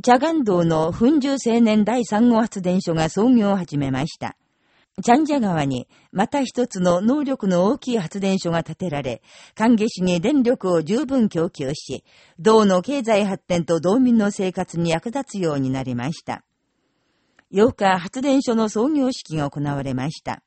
チャガン道の粉樹青年第3号発電所が操業を始めました。チャンジャ川に、また一つの能力の大きい発電所が建てられ、歓迎市に電力を十分供給し、道の経済発展と道民の生活に役立つようになりました。8日、発電所の創業式が行われました。